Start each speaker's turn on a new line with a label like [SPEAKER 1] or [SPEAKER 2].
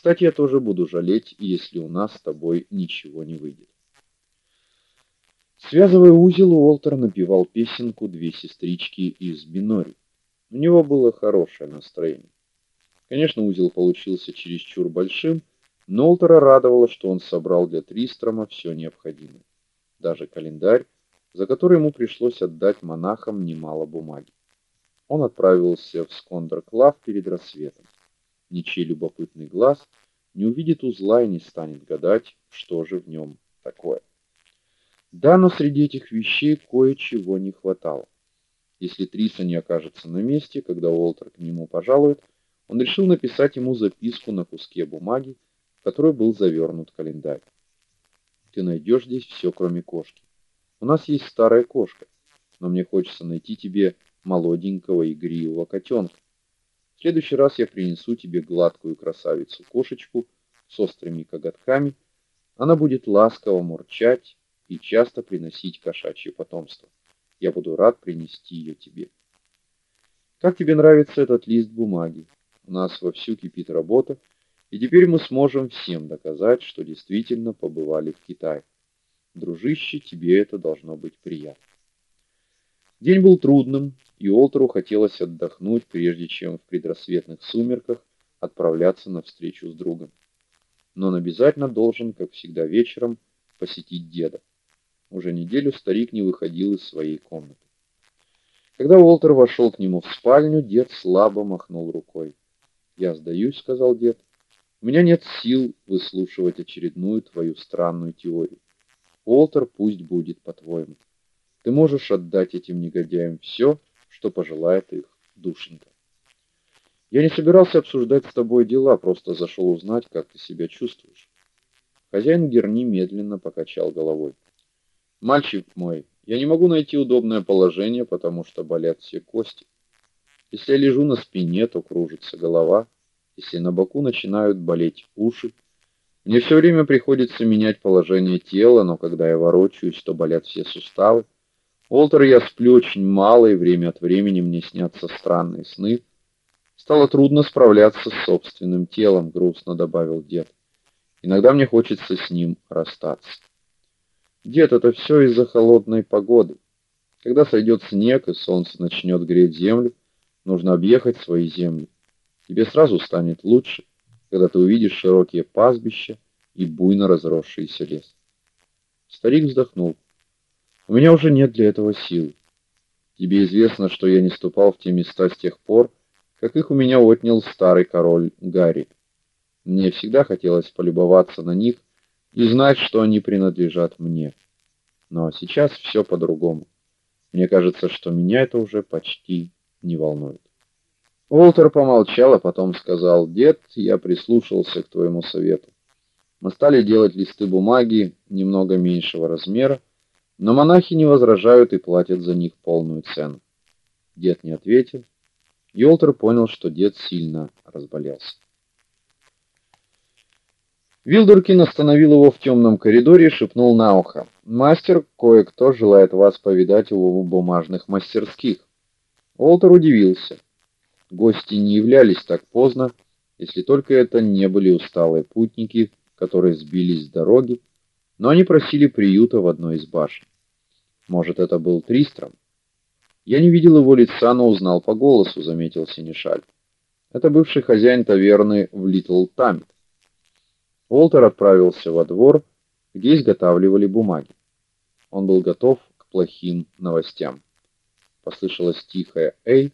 [SPEAKER 1] Кстати, я тоже буду жалеть, если у нас с тобой ничего не выйдет. Связывая узел, Уолтер напевал песенку Две сестрички из Бинори. У него было хорошее настроение. Конечно, узел получился чересчур большим, но Уолтера радовало, что он собрал для Тристрома все необходимое. Даже календарь, за который ему пришлось отдать монахам немало бумаги. Он отправился в Скондер-Клав перед рассветом. Ничей любопытный глаз не увидит узла и не станет гадать, что же в нем такое. Да, но среди этих вещей кое-чего не хватало. Если Триса не окажется на месте, когда Уолтер к нему пожалует, он решил написать ему записку на куске бумаги, в которой был завернут календарь. Ты найдешь здесь все, кроме кошки. У нас есть старая кошка, но мне хочется найти тебе молоденького игривого котенка. Следующий раз я принесу тебе гладкую красавицу-кошечку с острыми коготками. Она будет ласково мурчать и часто приносить кошачье потомство. Я буду рад принести ее тебе. Как тебе нравится этот лист бумаги? У нас вовсю кипит работа, и теперь мы сможем всем доказать, что действительно побывали в Китае. Дружище, тебе это должно быть приятно. День был трудным, и Олтеру хотелось отдохнуть, прежде чем в предрассветных сумерках отправляться на встречу с другом. Но он обязательно должен, как всегда вечером, посетить деда. Уже неделю старик не выходил из своей комнаты. Когда Уолтер вошел к нему в спальню, дед слабо махнул рукой. "Я сдаюсь", сказал дед. "У меня нет сил выслушивать очередную твою странную теорию. Уолтер, пусть будет по-твоему. Ты можешь отдать этим негодяям все, что пожелает их душенька. Я не собирался обсуждать с тобой дела, просто зашел узнать, как ты себя чувствуешь. Хозяин Герни медленно покачал головой. Мальчик мой, я не могу найти удобное положение, потому что болят все кости. Если я лежу на спине, то кружится голова, если на боку начинают болеть уши. Мне все время приходится менять положение тела, но когда я ворочаюсь, то болят все суставы. Олтер я сплю очень мало, и время от времени мне снятся странные сны. Стало трудно справляться с собственным телом, грустно добавил дед. Иногда мне хочется с ним расстаться. Дед, это все из-за холодной погоды. Когда сойдет снег и солнце начнет греть землю, нужно объехать свои земли. Тебе сразу станет лучше, когда ты увидишь широкие пастбища и буйно разросшийся лес. Старик вздохнул. У меня уже нет для этого сил. Тебе известно, что я не ступал в те места с тех пор, как их у меня отнял старый король Гарри. Мне всегда хотелось полюбоваться на них и знать, что они принадлежат мне. Но сейчас все по-другому. Мне кажется, что меня это уже почти не волнует. Уолтер помолчал, а потом сказал: "Дед, я прислушался к твоему совету. Мы стали делать листы бумаги немного меньшего размера, но монахи не возражают и платят за них полную цену". Дед не ответил. Уолтер понял, что дед сильно разболелся. Вилдеркин остановил его в темном коридоре и шепнул на ухо: "Мастер, кое-кто желает вас повидать у бумажных мастерских". Уолтер удивился. Гости не являлись так поздно, если только это не были усталые путники, которые сбились с дороги, но они просили приюта в одной из башен. Может, это был Тристром? Я не видел его лица, но узнал по голосу, заметил Синишаль. Это бывший хозяин таверны в Литл Тамит. Уолтер отправился во двор, где изготавливали бумаги. Он был готов к плохим новостям. Послышалось тихое: "Эй!"